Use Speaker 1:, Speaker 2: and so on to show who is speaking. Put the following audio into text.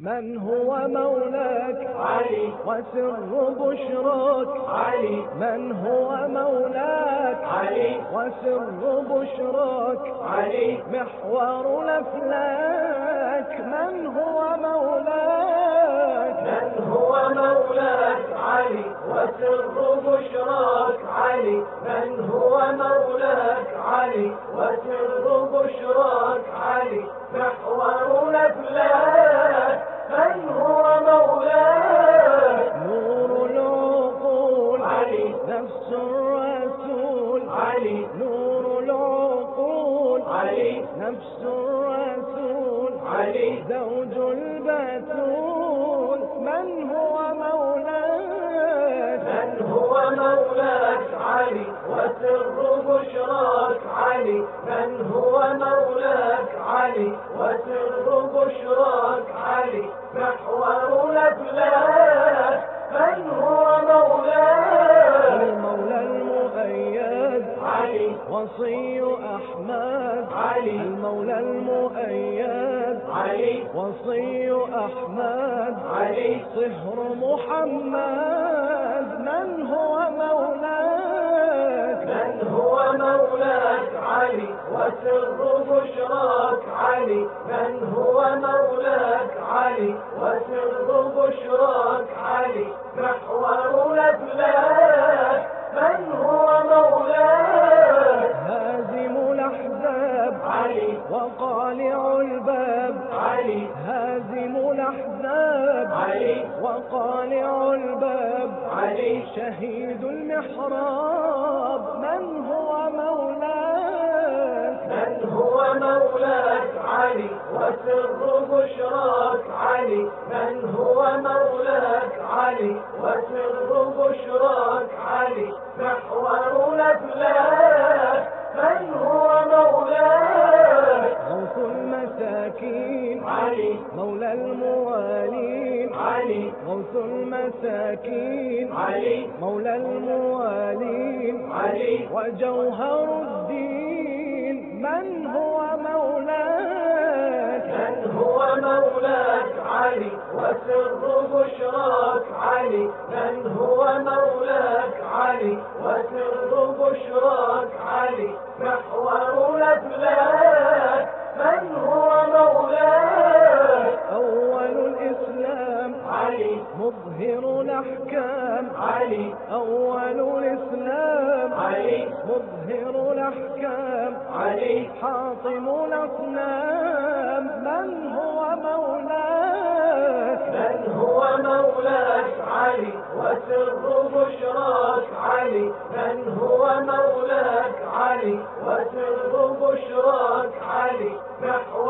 Speaker 1: من هو مولاك؟
Speaker 2: علي.
Speaker 1: وسر بشرك
Speaker 2: علي.
Speaker 1: من هو مولاك؟
Speaker 2: علي.
Speaker 1: وسر بشرك
Speaker 2: علي.
Speaker 1: محور الأفلاك. من هو مولاك؟
Speaker 2: من هو مولاك؟ علي. وسر بشراك. علي. من هو مولاك؟ علي. وسر بشراك. علي. محور الأفلاك. هو مولاك
Speaker 1: نور العقول
Speaker 2: علي.
Speaker 1: نفس الرسول.
Speaker 2: علي.
Speaker 1: نور العقول
Speaker 2: علي.
Speaker 1: نفس الرسول.
Speaker 2: علي.
Speaker 1: زوج البتول من هو مولاك؟
Speaker 2: من هو مولاك؟ علي. وسر بشراك؟ علي. من هو مولاك؟ علي. وسر
Speaker 1: وصي أحمد
Speaker 2: علي.
Speaker 1: المولى المؤيد
Speaker 2: علي.
Speaker 1: وصي أحمد
Speaker 2: علي.
Speaker 1: صهر محمد. من هو مولاك؟
Speaker 2: من هو مولاك علي؟ وسر بشراك علي. من هو مولاك علي؟ وسر بشراك علي. محور الافلاك علي.
Speaker 1: وقالع الباب.
Speaker 2: علي.
Speaker 1: هازم الأحزاب.
Speaker 2: علي.
Speaker 1: وقالع الباب.
Speaker 2: علي.
Speaker 1: شهيد المحراب. من هو مولاك؟
Speaker 2: من هو مولاك؟ علي. وسر بشراك. علي. من هو مولاك؟ علي. وسر بشراك. علي
Speaker 1: مولى الموالين.
Speaker 2: علي.
Speaker 1: غوث المساكين.
Speaker 2: علي.
Speaker 1: مولى الموالين.
Speaker 2: علي.
Speaker 1: وجوهر الدين. من هو مولاك؟
Speaker 2: من هو مولاك؟ علي. وسر بشراك؟ علي. من هو مولاك؟ علي. وسر بشراك؟ علي. محور الافلاك من هو
Speaker 1: مظهر الأحكام.
Speaker 2: علي.
Speaker 1: أول الإسلام.
Speaker 2: علي.
Speaker 1: مظهر الأحكام.
Speaker 2: علي.
Speaker 1: حاطم الأصنام. من هو مولاك؟
Speaker 2: من هو مولاك؟ علي. وسر بشراك؟ علي. من هو مولاك؟ علي. وسر بشراك؟ علي. محور